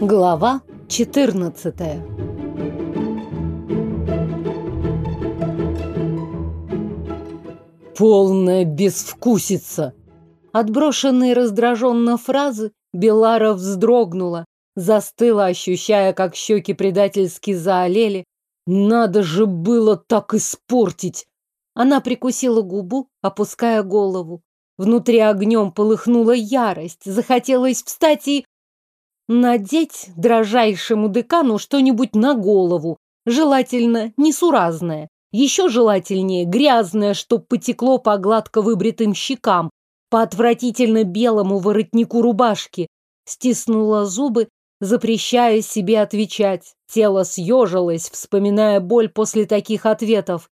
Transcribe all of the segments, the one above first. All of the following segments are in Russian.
Глава 14 Полная безвкусица! Отброшенные раздраженно фразы Белара вздрогнула, застыла, ощущая, как щеки предательски заолели. Надо же было так испортить! Она прикусила губу, опуская голову. Внутри огнем полыхнула ярость, захотелось встать и надеть дрожайшему декану что-нибудь на голову, желательно несуразное, еще желательнее грязное, чтоб потекло по гладко выбритым щекам, по отвратительно белому воротнику рубашки. Стиснула зубы, запрещая себе отвечать. Тело съежилось, вспоминая боль после таких ответов.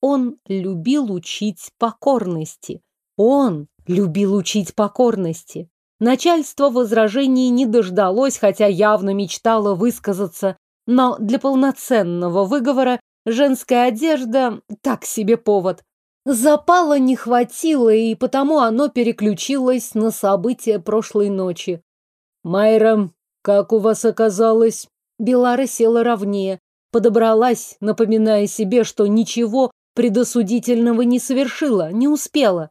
Он любил учить покорности. Он любил учить покорности. Начальство возражений не дождалось, хотя явно мечтало высказаться, но для полноценного выговора женская одежда – так себе повод. Запала не хватило, и потому оно переключилось на события прошлой ночи. «Майра, как у вас оказалось?» Белара села ровнее, подобралась, напоминая себе, что ничего предосудительного не совершила, не успела.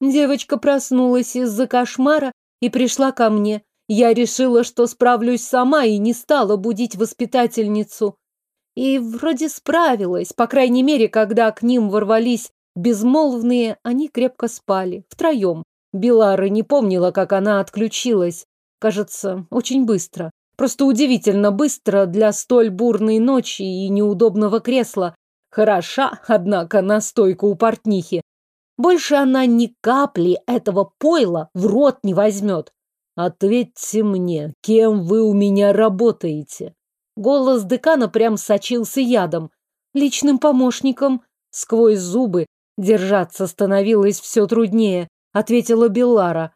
Девочка проснулась из-за кошмара и пришла ко мне. Я решила, что справлюсь сама и не стала будить воспитательницу. И вроде справилась, по крайней мере, когда к ним ворвались безмолвные, они крепко спали, втроем. Белара не помнила, как она отключилась. Кажется, очень быстро. Просто удивительно быстро для столь бурной ночи и неудобного кресла. Хороша, однако, настойка у портнихи. Больше она ни капли этого пойла в рот не возьмет. Ответьте мне, кем вы у меня работаете? Голос декана прям сочился ядом. Личным помощником. Сквозь зубы держаться становилось все труднее, ответила Беллара.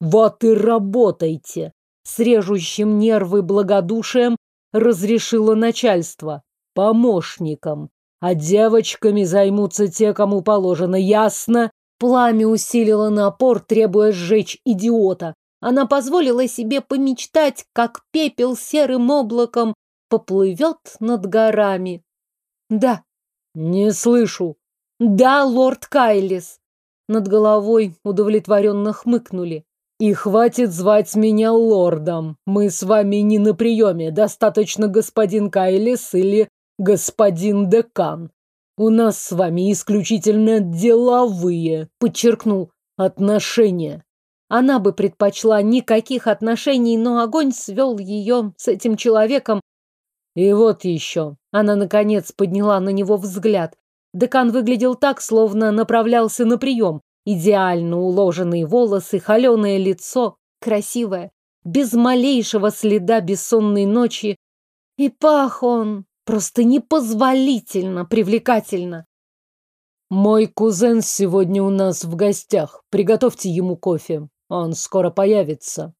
Вот и работайте. С режущим нервы благодушием разрешило начальство. Помощником а девочками займутся те, кому положено, ясно? Пламя усилило напор, требуя сжечь идиота. Она позволила себе помечтать, как пепел серым облаком поплывет над горами. Да. Не слышу. Да, лорд Кайлис. Над головой удовлетворенно хмыкнули. И хватит звать меня лордом. Мы с вами не на приеме. Достаточно господин Кайлис или господин декан. У нас с вами исключительно деловые, подчеркнул, отношения. Она бы предпочла никаких отношений, но огонь свел ее с этим человеком. И вот еще. Она, наконец, подняла на него взгляд. Декан выглядел так, словно направлялся на прием. Идеально уложенные волосы, холеное лицо, красивое, без малейшего следа бессонной ночи. И пах он Просто непозволительно привлекательно. Мой кузен сегодня у нас в гостях. Приготовьте ему кофе. Он скоро появится.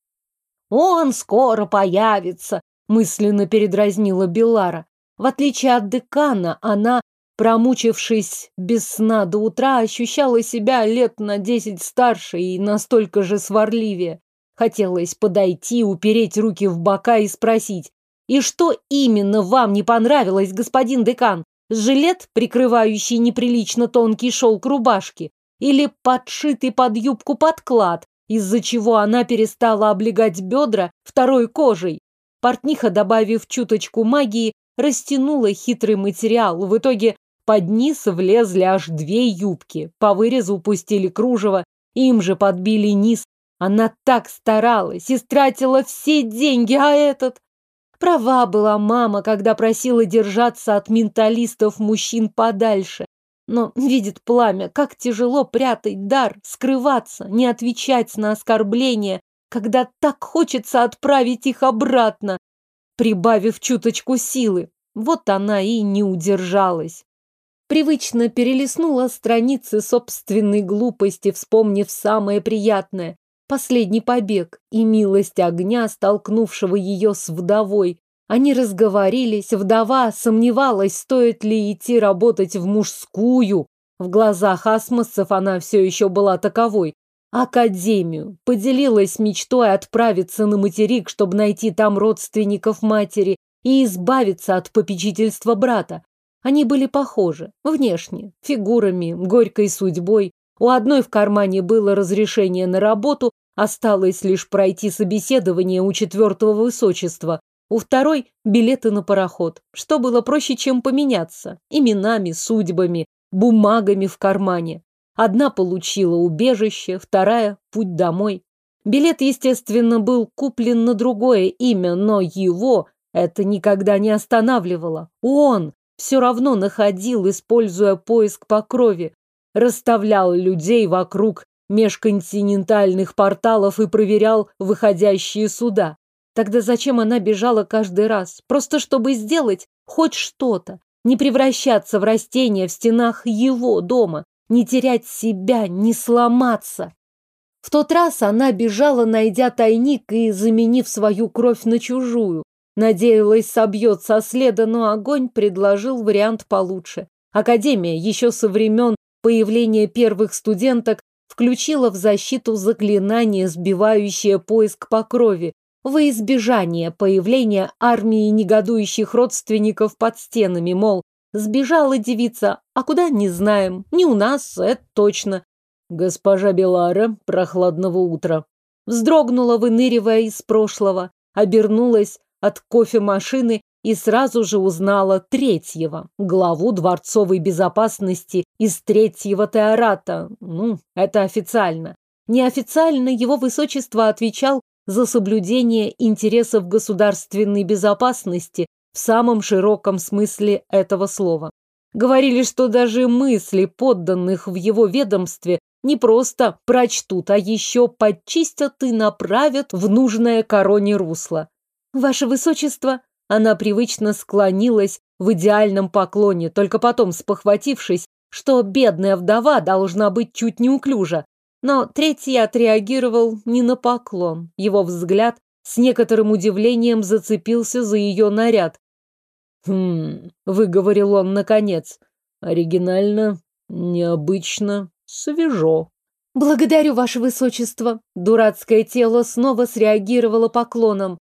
Он скоро появится, мысленно передразнила Белара. В отличие от декана, она, промучившись без сна до утра, ощущала себя лет на десять старше и настолько же сварливее. Хотелось подойти, упереть руки в бока и спросить, и что именно вам не понравилось, господин декан? Жилет, прикрывающий неприлично тонкий шелк рубашки? Или подшитый под юбку подклад, из-за чего она перестала облегать бедра второй кожей? Портниха, добавив чуточку магии, растянула хитрый материал. В итоге под низ влезли аж две юбки. По вырезу пустили кружево, им же подбили низ. Она так старалась, истратила все деньги, а этот... Права была мама, когда просила держаться от менталистов мужчин подальше. Но видит пламя, как тяжело прятать дар, скрываться, не отвечать на оскорбления, когда так хочется отправить их обратно, прибавив чуточку силы. Вот она и не удержалась. Привычно перелистнула страницы собственной глупости, вспомнив самое приятное. Последний побег и милость огня, столкнувшего ее с вдовой. Они разговорились, вдова сомневалась, стоит ли идти работать в мужскую. В глазах асмосцев она все еще была таковой. Академию. Поделилась мечтой отправиться на материк, чтобы найти там родственников матери и избавиться от попечительства брата. Они были похожи, внешне, фигурами, горькой судьбой. У одной в кармане было разрешение на работу, осталось лишь пройти собеседование у четвертого высочества. У второй – билеты на пароход, что было проще, чем поменяться. Именами, судьбами, бумагами в кармане. Одна получила убежище, вторая – путь домой. Билет, естественно, был куплен на другое имя, но его это никогда не останавливало. Он все равно находил, используя поиск по крови, расставлял людей вокруг межконтинентальных порталов и проверял выходящие суда. Тогда зачем она бежала каждый раз? Просто чтобы сделать хоть что-то. Не превращаться в растение в стенах его дома. Не терять себя, не сломаться. В тот раз она бежала, найдя тайник и заменив свою кровь на чужую. Надеялась, собьет со следа, но огонь предложил вариант получше. Академия еще со времен появления первых студенток включила в защиту заклинание, сбивающее поиск по крови, во избежание появления армии негодующих родственников под стенами, мол, сбежала девица, а куда не знаем, не у нас, это точно. Госпожа Белара, прохладного утра. Вздрогнула, выныривая из прошлого, обернулась от кофемашины и сразу же узнала третьего, главу дворцовой безопасности из третьего теората. Ну, это официально. Неофициально его высочество отвечал за соблюдение интересов государственной безопасности в самом широком смысле этого слова. Говорили, что даже мысли подданных в его ведомстве не просто прочтут, а еще подчистят и направят в нужное короне русло. «Ваше высочество!» Она привычно склонилась в идеальном поклоне, только потом спохватившись, что бедная вдова должна быть чуть неуклюжа, но третий отреагировал не на поклон. Его взгляд с некоторым удивлением зацепился за ее наряд. «Хм...» — выговорил он наконец. «Оригинально, необычно, свежо». «Благодарю, ваше высочество!» Дурацкое тело снова среагировало поклоном.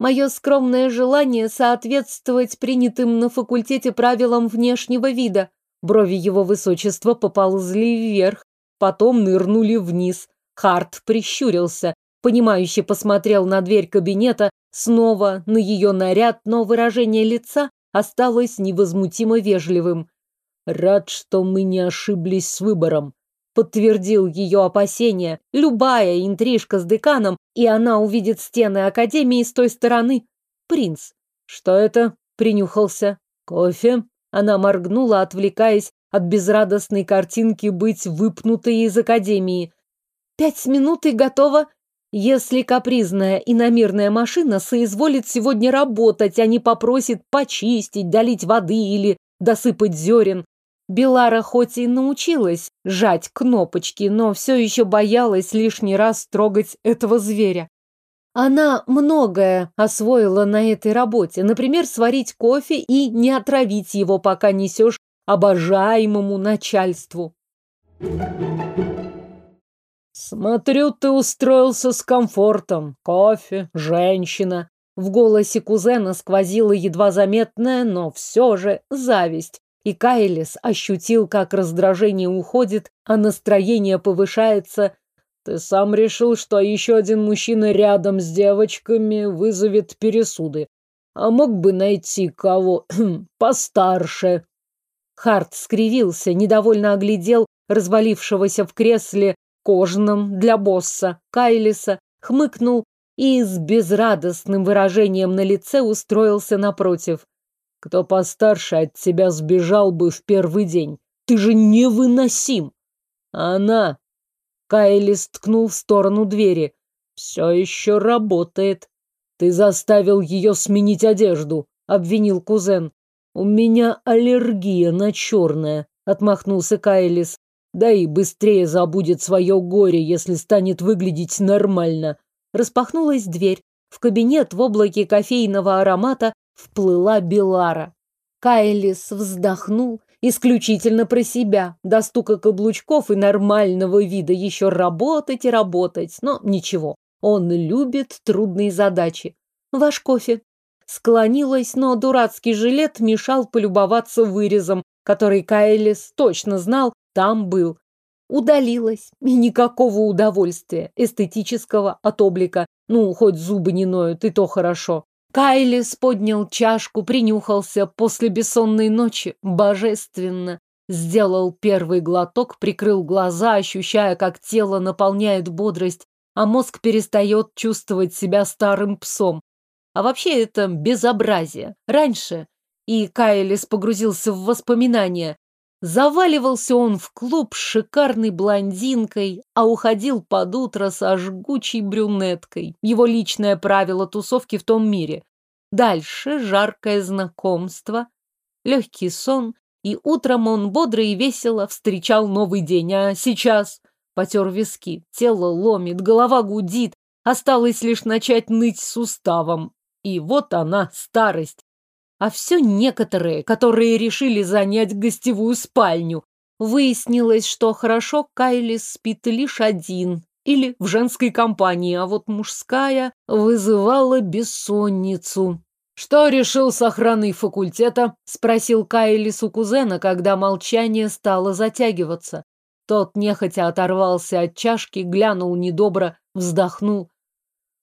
Мое скромное желание соответствовать принятым на факультете правилам внешнего вида. Брови его высочества поползли вверх, потом нырнули вниз. Харт прищурился, понимающе посмотрел на дверь кабинета, снова на ее наряд, но выражение лица осталось невозмутимо вежливым. «Рад, что мы не ошиблись с выбором», — подтвердил ее опасения. «Любая интрижка с деканом, и она увидит стены Академии с той стороны. Принц». «Что это?» — принюхался. «Кофе?» Она моргнула, отвлекаясь от безрадостной картинки быть выпнутой из академии. Пять минут и готово. Если капризная и намерная машина соизволит сегодня работать, а не попросит почистить, долить воды или досыпать зерен. Белара хоть и научилась жать кнопочки, но все еще боялась лишний раз трогать этого зверя. Она многое освоила на этой работе. Например, сварить кофе и не отравить его, пока несешь обожаемому начальству. «Смотрю, ты устроился с комфортом. Кофе, женщина». В голосе кузена сквозила едва заметная, но все же зависть. И Кайлис ощутил, как раздражение уходит, а настроение повышается. Ты сам решил, что еще один мужчина рядом с девочками вызовет пересуды. А мог бы найти кого постарше. Харт скривился, недовольно оглядел развалившегося в кресле кожаном для босса Кайлиса, хмыкнул и с безрадостным выражением на лице устроился напротив. Кто постарше от тебя сбежал бы в первый день. Ты же невыносим. Она... Кайлис ткнул в сторону двери. Все еще работает. Ты заставил ее сменить одежду, обвинил кузен. «У меня аллергия на черное», — отмахнулся Кайлис. «Да и быстрее забудет свое горе, если станет выглядеть нормально». Распахнулась дверь. В кабинет в облаке кофейного аромата вплыла Белара. Кайлис вздохнул исключительно про себя. До стука каблучков и нормального вида еще работать и работать. Но ничего, он любит трудные задачи. Ваш кофе. Склонилась, но дурацкий жилет мешал полюбоваться вырезом, который Кайлис точно знал, там был. Удалилась. И никакого удовольствия эстетического от облика. Ну, хоть зубы не ноют, и то хорошо. Кайлис поднял чашку, принюхался после бессонной ночи. Божественно. Сделал первый глоток, прикрыл глаза, ощущая, как тело наполняет бодрость, а мозг перестает чувствовать себя старым псом. А вообще это безобразие. Раньше, и Кайлис погрузился в воспоминания, заваливался он в клуб с шикарной блондинкой, а уходил под утро со жгучей брюнеткой. Его личное правило тусовки в том мире. Дальше жаркое знакомство, легкий сон, и утром он бодро и весело встречал новый день, а сейчас потер виски, тело ломит, голова гудит, осталось лишь начать ныть суставом. И вот она, старость. А все некоторые, которые решили занять гостевую спальню. Выяснилось, что хорошо Кайли спит лишь один или в женской компании, а вот мужская вызывала бессонницу. «Что решил с охраной факультета?» — спросил Кайлис у кузена, когда молчание стало затягиваться. Тот нехотя оторвался от чашки, глянул недобро, вздохнул.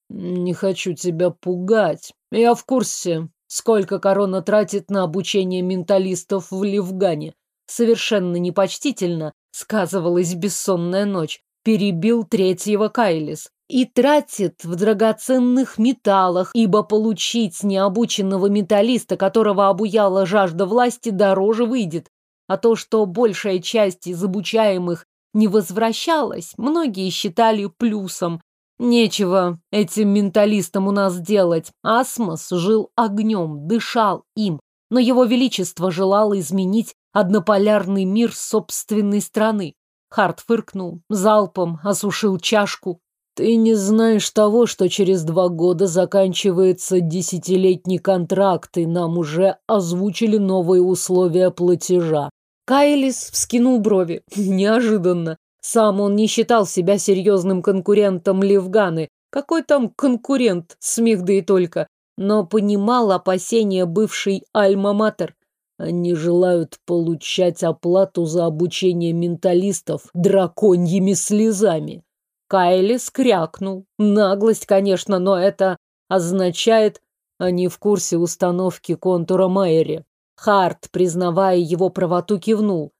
«Не хочу тебя пугать. Я в курсе, сколько корона тратит на обучение менталистов в Ливгане. Совершенно непочтительно сказывалась бессонная ночь. Перебил третьего Кайлис. И тратит в драгоценных металлах, ибо получить необученного металлиста, которого обуяла жажда власти, дороже выйдет. А то, что большая часть из обучаемых не возвращалась, многие считали плюсом, Нечего этим менталистам у нас делать. Асмос жил огнем, дышал им, но его величество желало изменить однополярный мир собственной страны. Харт фыркнул, залпом осушил чашку. Ты не знаешь того, что через два года заканчивается десятилетний контракт, и нам уже озвучили новые условия платежа. Кайлис вскинул брови. Неожиданно. Сам он не считал себя серьезным конкурентом Левганы. Какой там конкурент, смех да и только. Но понимал опасения бывшей Альма-Матер. Они желают получать оплату за обучение менталистов драконьими слезами. Кайли скрякнул. Наглость, конечно, но это означает, они в курсе установки контура Майери. Харт, признавая его правоту, кивнул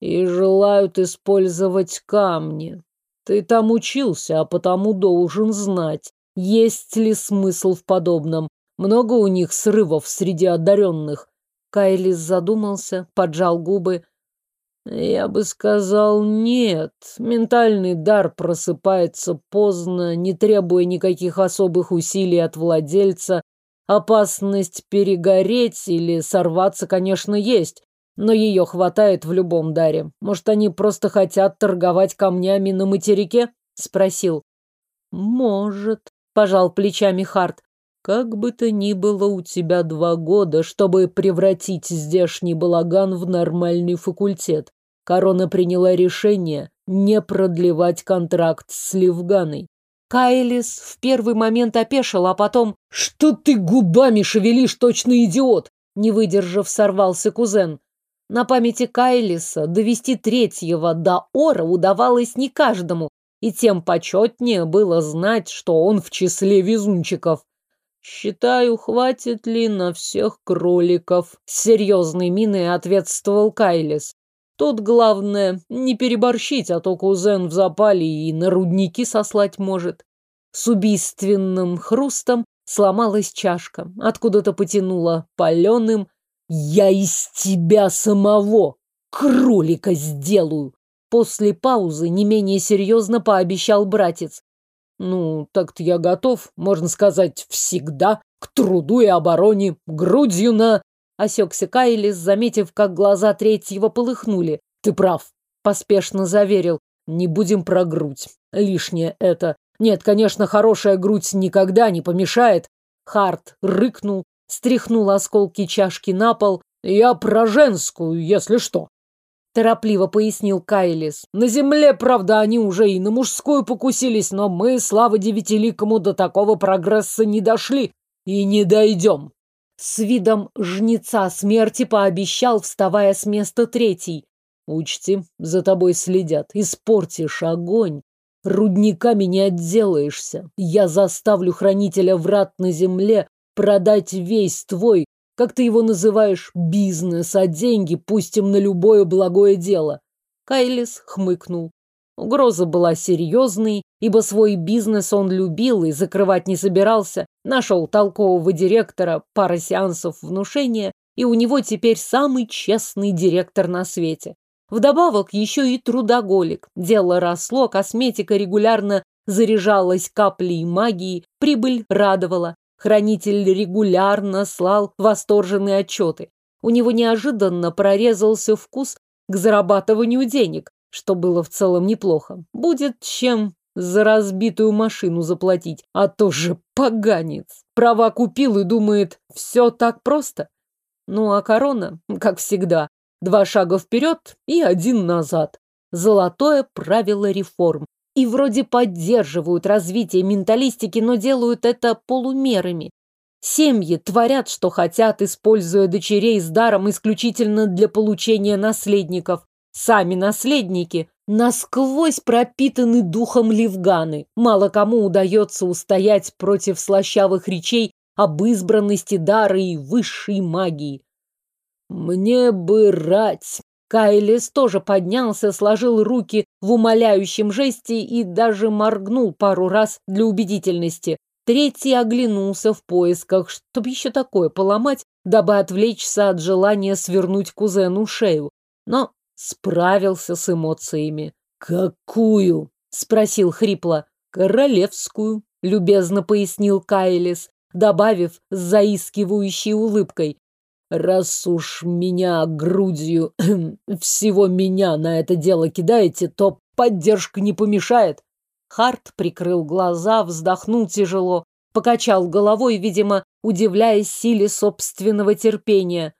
и желают использовать камни. Ты там учился, а потому должен знать, есть ли смысл в подобном. Много у них срывов среди одаренных. Кайлис задумался, поджал губы. Я бы сказал нет. Ментальный дар просыпается поздно, не требуя никаких особых усилий от владельца. Опасность перегореть или сорваться, конечно, есть, но ее хватает в любом даре. Может, они просто хотят торговать камнями на материке? Спросил. Может, пожал плечами Харт. Как бы то ни было, у тебя два года, чтобы превратить здешний балаган в нормальный факультет. Корона приняла решение не продлевать контракт с Ливганой. Кайлис в первый момент опешил, а потом «Что ты губами шевелишь, точно идиот!» Не выдержав, сорвался кузен. На памяти Кайлиса довести третьего до Ора удавалось не каждому, и тем почетнее было знать, что он в числе везунчиков. «Считаю, хватит ли на всех кроликов?» С серьезной миной ответствовал Кайлис. «Тут главное не переборщить, а то кузен в запале и на рудники сослать может». С убийственным хрустом сломалась чашка, откуда-то потянула паленым, я из тебя самого кролика сделаю. После паузы не менее серьезно пообещал братец. Ну, так-то я готов, можно сказать, всегда к труду и обороне, грудью на... Осекся Кайлис, заметив, как глаза третьего полыхнули. Ты прав, поспешно заверил. Не будем про грудь. Лишнее это. Нет, конечно, хорошая грудь никогда не помешает. Харт рыкнул, стряхнул осколки чашки на пол, Я про женскую, если что. Торопливо пояснил Кайлис. На земле, правда, они уже и на мужскую покусились, но мы, слава девятиликому, до такого прогресса не дошли и не дойдем. С видом жнеца смерти пообещал, вставая с места третий. Учти, за тобой следят. Испортишь огонь. Рудниками не отделаешься. Я заставлю хранителя врат на земле продать весь твой, как ты его называешь, бизнес, а деньги пустим на любое благое дело. Кайлис хмыкнул. Угроза была серьезной, ибо свой бизнес он любил и закрывать не собирался. Нашел толкового директора, пара сеансов внушения, и у него теперь самый честный директор на свете. Вдобавок еще и трудоголик. Дело росло, косметика регулярно заряжалась каплей магии, прибыль радовала. Хранитель регулярно слал восторженные отчеты. У него неожиданно прорезался вкус к зарабатыванию денег, что было в целом неплохо. Будет чем за разбитую машину заплатить, а то же поганец. Права купил и думает, все так просто. Ну а корона, как всегда, два шага вперед и один назад. Золотое правило реформ и вроде поддерживают развитие менталистики, но делают это полумерами. Семьи творят, что хотят, используя дочерей с даром исключительно для получения наследников. Сами наследники насквозь пропитаны духом Левганы. Мало кому удается устоять против слащавых речей об избранности дара и высшей магии. «Мне бы рать!» Кайлис тоже поднялся, сложил руки в умоляющем жесте и даже моргнул пару раз для убедительности. Третий оглянулся в поисках, чтобы еще такое поломать, дабы отвлечься от желания свернуть кузену шею. Но справился с эмоциями. «Какую?» — спросил хрипло. «Королевскую», — любезно пояснил Кайлис, добавив с заискивающей улыбкой. Раз уж меня грудью всего меня на это дело кидаете, то поддержка не помешает. Харт прикрыл глаза, вздохнул тяжело, покачал головой, видимо, удивляясь силе собственного терпения.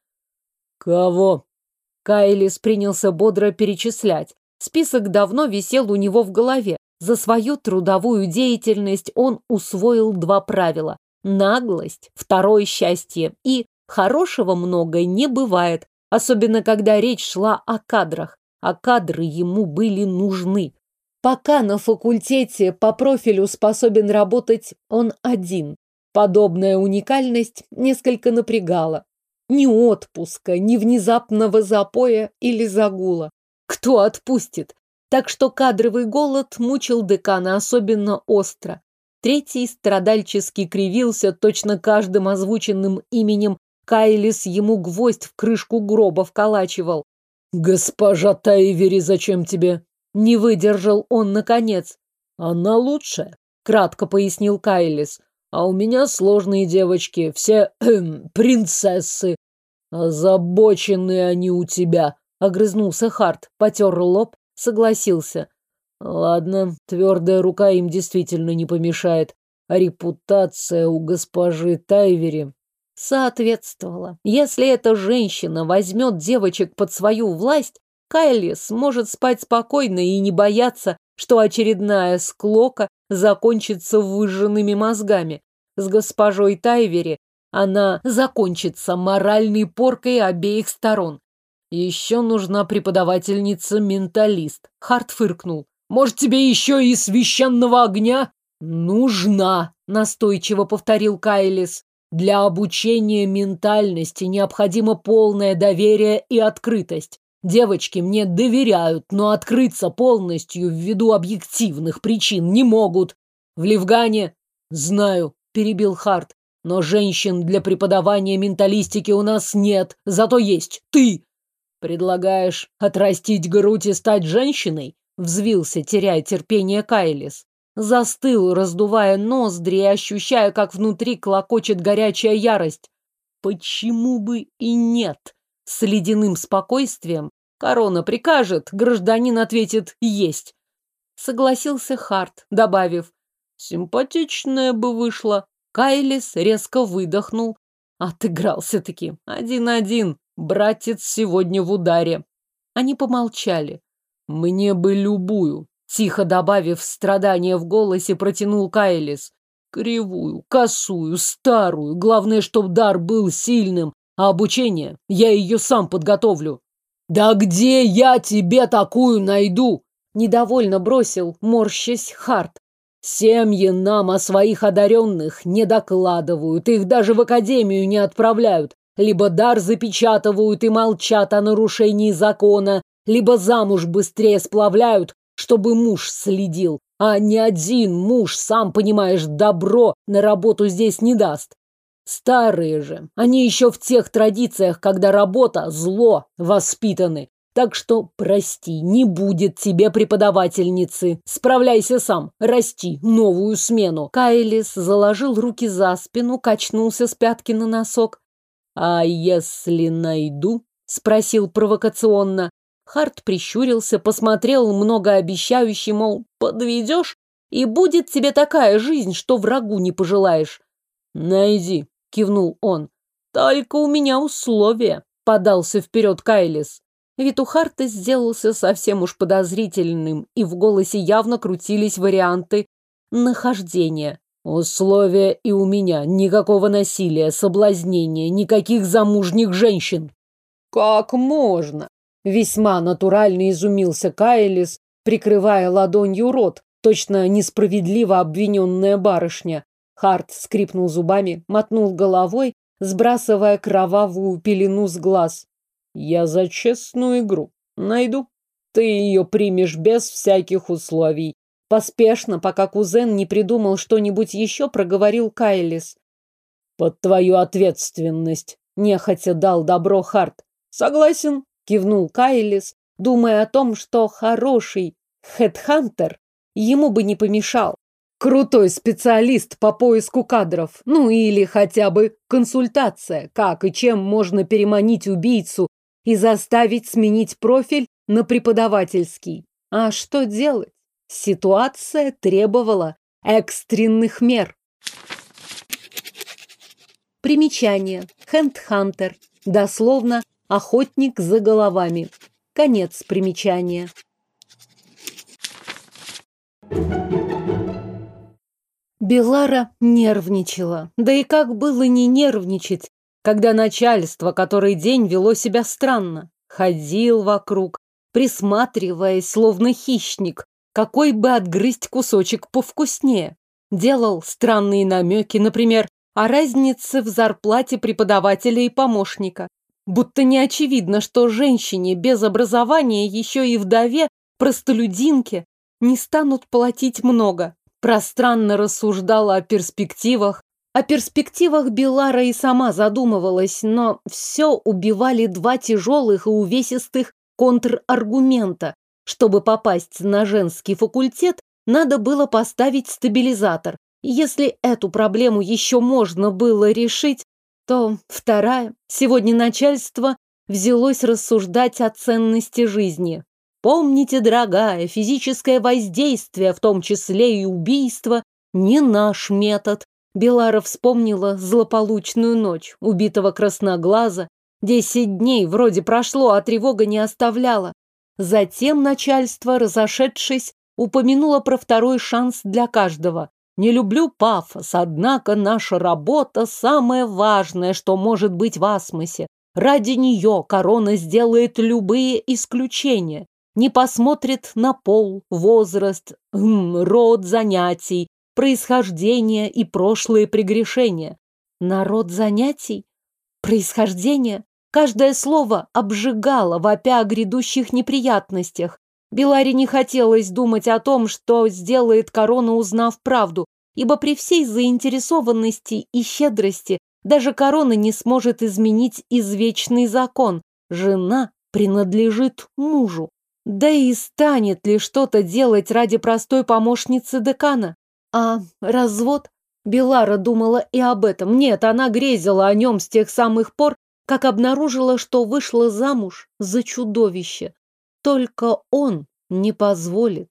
Кого? Кайлис принялся бодро перечислять. Список давно висел у него в голове. За свою трудовую деятельность он усвоил два правила. Наглость, второе счастье и Хорошего много не бывает, особенно когда речь шла о кадрах, а кадры ему были нужны. Пока на факультете по профилю способен работать он один. Подобная уникальность несколько напрягала. Ни отпуска, ни внезапного запоя или загула. Кто отпустит? Так что кадровый голод мучил декана особенно остро. Третий страдальчески кривился точно каждым озвученным именем Кайлис ему гвоздь в крышку гроба вколачивал. «Госпожа Тайвери, зачем тебе?» Не выдержал он наконец. «Она лучшая», — кратко пояснил Кайлис. «А у меня сложные девочки, все эм, принцессы. Озабоченные они у тебя», — огрызнулся Харт, потер лоб, согласился. «Ладно, твердая рука им действительно не помешает. А репутация у госпожи Тайвери соответствовала. Если эта женщина возьмет девочек под свою власть, Кайли сможет спать спокойно и не бояться, что очередная склока закончится выжженными мозгами. С госпожой Тайвери она закончится моральной поркой обеих сторон. Еще нужна преподавательница-менталист. Харт фыркнул. Может, тебе еще и священного огня? Нужна, настойчиво повторил Кайлис. Для обучения ментальности необходимо полное доверие и открытость. Девочки мне доверяют, но открыться полностью ввиду объективных причин не могут. В Левгане... Знаю, перебил Харт, но женщин для преподавания менталистики у нас нет, зато есть ты. Предлагаешь отрастить грудь и стать женщиной? Взвился, теряя терпение Кайлис. Застыл, раздувая ноздри и ощущая, как внутри клокочет горячая ярость. Почему бы и нет? С ледяным спокойствием. Корона прикажет, гражданин ответит «есть». Согласился Харт, добавив «Симпатичная бы вышла». Кайлис резко выдохнул. Отыгрался-таки. Один-один. Братец сегодня в ударе. Они помолчали. Мне бы любую, тихо добавив страдания в голосе, протянул Кайлис. Кривую, косую, старую. Главное, чтоб дар был сильным, а обучение я ее сам подготовлю. Да где я тебе такую найду? Недовольно бросил, морщась Харт. Семьи нам о своих одаренных не докладывают, их даже в академию не отправляют. Либо дар запечатывают и молчат о нарушении закона, либо замуж быстрее сплавляют, чтобы муж следил. А ни один муж, сам понимаешь, добро на работу здесь не даст. Старые же, они еще в тех традициях, когда работа – зло, воспитаны. Так что, прости, не будет тебе преподавательницы. Справляйся сам, расти, новую смену. Кайлис заложил руки за спину, качнулся с пятки на носок. А если найду? Спросил провокационно. Харт прищурился, посмотрел многообещающий, мол, подведешь, и будет тебе такая жизнь, что врагу не пожелаешь. Найди, кивнул он. Только у меня условия, подался вперед Кайлис. Вид у Харта сделался совсем уж подозрительным, и в голосе явно крутились варианты нахождения. Условия и у меня. Никакого насилия, соблазнения, никаких замужних женщин. Как можно? Весьма натурально изумился Кайлис, прикрывая ладонью рот, точно несправедливо обвиненная барышня. Харт скрипнул зубами, мотнул головой, сбрасывая кровавую пелену с глаз. Я за честную игру. Найду. Ты ее примешь без всяких условий. Поспешно, пока кузен не придумал что-нибудь еще, проговорил Кайлис. Под твою ответственность. Нехотя дал добро Харт. Согласен, кивнул Кайлис, думая о том, что хороший хедхантер ему бы не помешал. Крутой специалист по поиску кадров, ну или хотя бы консультация, как и чем можно переманить убийцу и заставить сменить профиль на преподавательский. А что делать? Ситуация требовала экстренных мер. Примечание. Хендхантер. Дословно охотник за головами. Конец примечания. Белара нервничала. Да и как было не нервничать, когда начальство который день вело себя странно, ходил вокруг, присматриваясь, словно хищник, какой бы отгрызть кусочек повкуснее. Делал странные намеки, например, о разнице в зарплате преподавателя и помощника. Будто не очевидно, что женщине без образования, еще и вдове, простолюдинке, не станут платить много. Пространно рассуждала о перспективах, о перспективах Белара и сама задумывалась, но все убивали два тяжелых и увесистых контраргумента. Чтобы попасть на женский факультет, надо было поставить стабилизатор. Если эту проблему еще можно было решить, то вторая. Сегодня начальство взялось рассуждать о ценности жизни. Помните, дорогая, физическое воздействие, в том числе и убийство, не наш метод. Белара вспомнила злополучную ночь убитого красноглаза. Десять дней вроде прошло, а тревога не оставляла. Затем начальство, разошедшись, упомянуло про второй шанс для каждого. Не люблю пафос, однако наша работа самое важное, что может быть в Асмосе. Ради нее корона сделает любые исключения. Не посмотрит на пол, возраст, род занятий, происхождение и прошлые прегрешения. Народ занятий? Происхождение? Каждое слово обжигало, вопя о грядущих неприятностях. Беларе не хотелось думать о том, что сделает корона, узнав правду, ибо при всей заинтересованности и щедрости даже корона не сможет изменить извечный закон. Жена принадлежит мужу. Да и станет ли что-то делать ради простой помощницы декана? А развод? Белара думала и об этом. Нет, она грезила о нем с тех самых пор, как обнаружила, что вышла замуж за чудовище. Только он не позволит.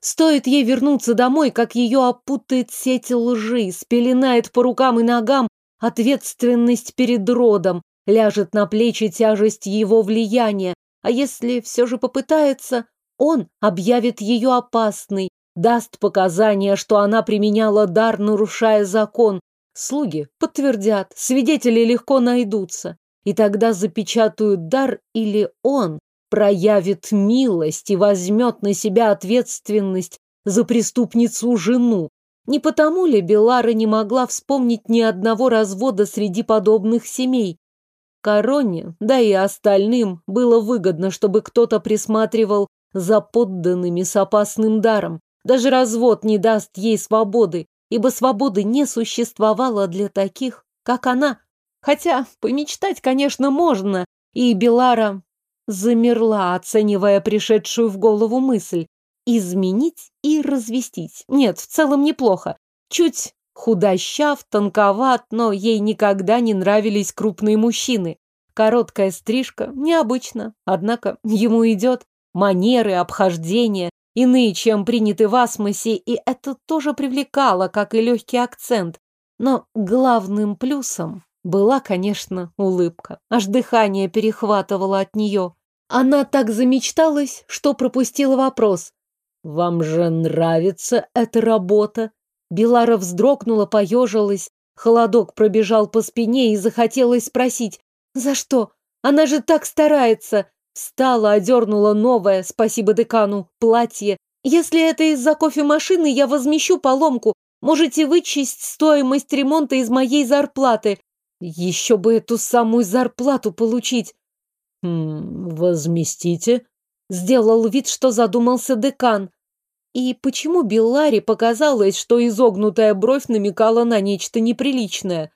Стоит ей вернуться домой, как ее опутает сеть лжи, спеленает по рукам и ногам ответственность перед родом, ляжет на плечи тяжесть его влияния, а если все же попытается, он объявит ее опасной, даст показания, что она применяла дар, нарушая закон. Слуги подтвердят, свидетели легко найдутся. И тогда запечатают дар или он проявит милость и возьмет на себя ответственность за преступницу жену. Не потому ли Белара не могла вспомнить ни одного развода среди подобных семей? Короне, да и остальным, было выгодно, чтобы кто-то присматривал за подданными с опасным даром. Даже развод не даст ей свободы, ибо свободы не существовало для таких, как она. Хотя помечтать, конечно, можно, и Белара замерла, оценивая пришедшую в голову мысль. Изменить и развестись. Нет, в целом неплохо. Чуть худощав, тонковат, но ей никогда не нравились крупные мужчины. Короткая стрижка необычно, однако ему идет манеры, обхождения, иные, чем приняты в асмосе, и это тоже привлекало, как и легкий акцент. Но главным плюсом была, конечно, улыбка. Аж дыхание перехватывало от нее. Она так замечталась, что пропустила вопрос. «Вам же нравится эта работа?» Белара вздрогнула, поежилась. Холодок пробежал по спине и захотелось спросить. «За что? Она же так старается!» Встала, одернула новое, спасибо декану, платье. «Если это из-за кофемашины, я возмещу поломку. Можете вычесть стоимость ремонта из моей зарплаты. Еще бы эту самую зарплату получить. Хм, возместите? Сделал вид, что задумался декан. И почему Белларе показалось, что изогнутая бровь намекала на нечто неприличное?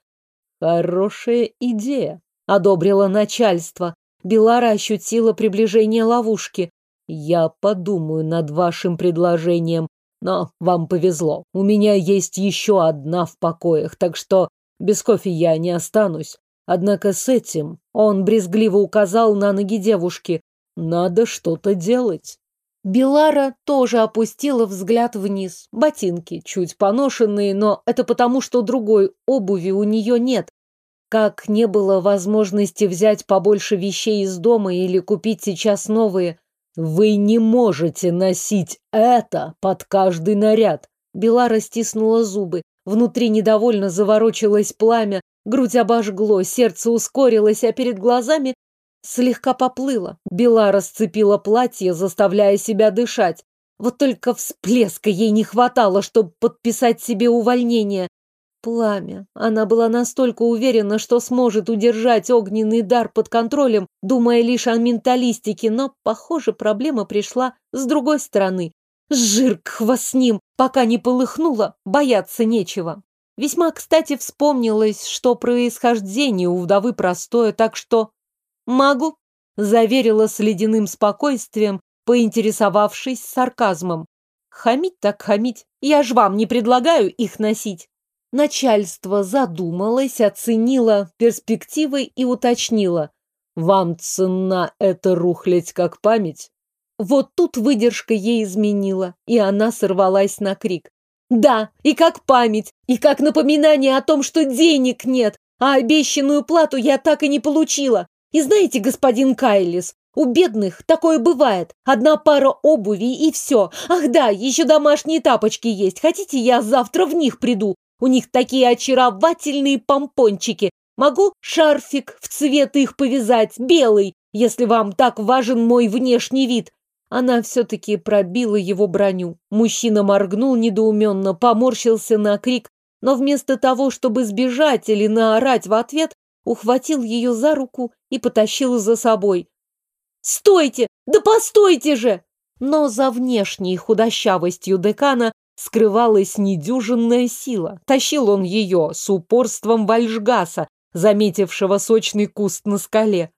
Хорошая идея, одобрило начальство. Белара ощутила приближение ловушки. Я подумаю над вашим предложением, но вам повезло. У меня есть еще одна в покоях, так что без кофе я не останусь. Однако с этим он брезгливо указал на ноги девушки. Надо что-то делать. Белара тоже опустила взгляд вниз. Ботинки чуть поношенные, но это потому, что другой обуви у нее нет. Как не было возможности взять побольше вещей из дома или купить сейчас новые. Вы не можете носить это под каждый наряд. Белара стиснула зубы. Внутри недовольно заворочилось пламя, грудь обожгло, сердце ускорилось, а перед глазами слегка поплыло. Бела расцепила платье, заставляя себя дышать. Вот только всплеска ей не хватало, чтобы подписать себе увольнение. Пламя. Она была настолько уверена, что сможет удержать огненный дар под контролем, думая лишь о менталистике, но, похоже, проблема пришла с другой стороны. Жирк вас с ним, пока не полыхнуло, бояться нечего. Весьма кстати вспомнилось, что происхождение у вдовы простое, так что... Могу, заверила с ледяным спокойствием, поинтересовавшись сарказмом. Хамить так хамить, я ж вам не предлагаю их носить. Начальство задумалось, оценило перспективы и уточнило. Вам цена эта рухлядь как память? Вот тут выдержка ей изменила, и она сорвалась на крик. «Да, и как память, и как напоминание о том, что денег нет, а обещанную плату я так и не получила. И знаете, господин Кайлис, у бедных такое бывает. Одна пара обуви и все. Ах да, еще домашние тапочки есть. Хотите, я завтра в них приду? У них такие очаровательные помпончики. Могу шарфик в цвет их повязать, белый, если вам так важен мой внешний вид. Она все-таки пробила его броню. Мужчина моргнул недоуменно, поморщился на крик, но вместо того, чтобы сбежать или наорать в ответ, ухватил ее за руку и потащил за собой. «Стойте! Да постойте же!» Но за внешней худощавостью декана скрывалась недюжинная сила. Тащил он ее с упорством вальжгаса, заметившего сочный куст на скале.